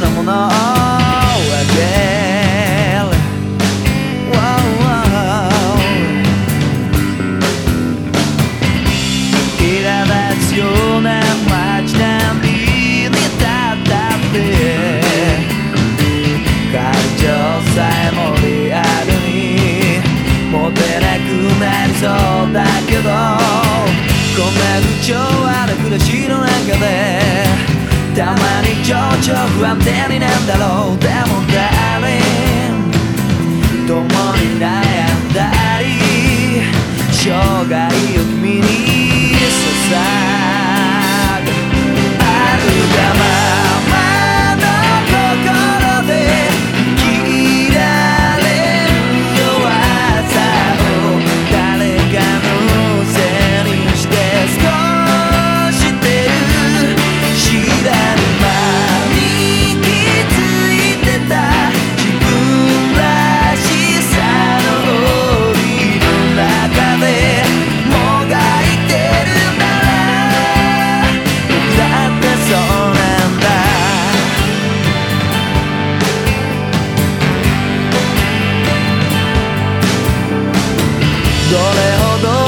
なものをあげる wow 苛立つような街並みに立ったって感情さえもリアルに持てなくなりそうだけどこんな不調ある。暮らしの中でたまに情緒不安定になんだろう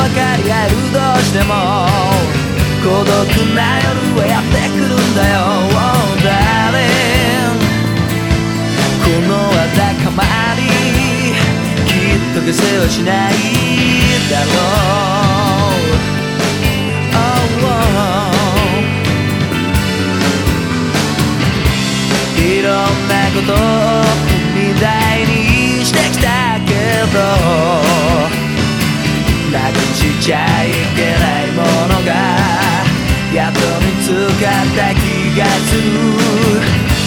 ほど分かり合えるどうしても。孤独な夜はやってくるんだよ。Oh darling このわだかまり。きっと消せはしないだろう。Oh, oh いろんなことを踏み台にしてきたけど。なくちゃいけないものがやっと見つかった気がする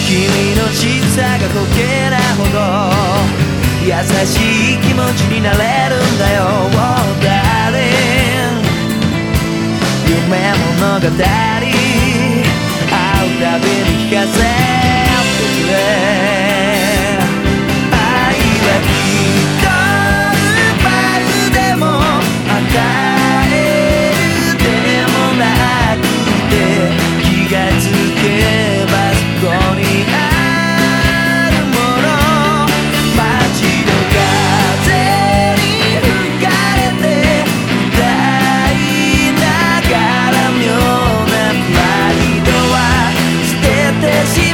君の仕草が滑稽なほど優しい気持ちになれるんだよ。Oh darling 夢物語。会うたびに聞かせ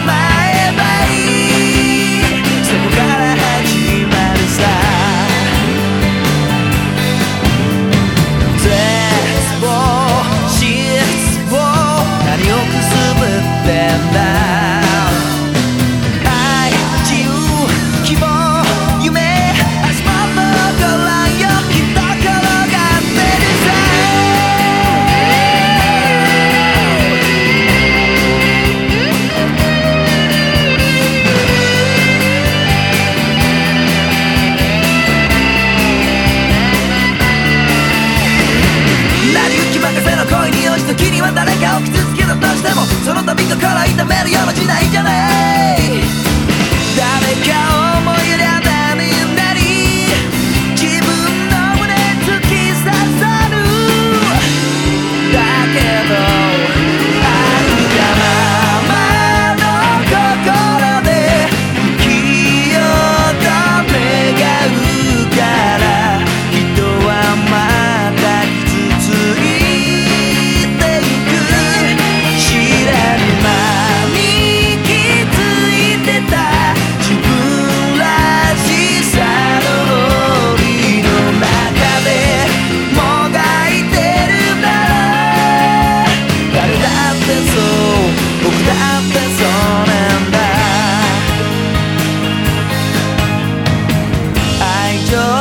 ては誰かを傷つけたとしてもその度心痛めるよ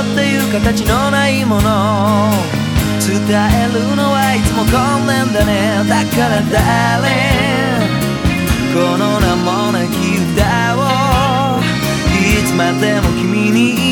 っていう形のないもの。伝えるのはいつも困難だね。だから誰この名もなき歌を。いつまでも君に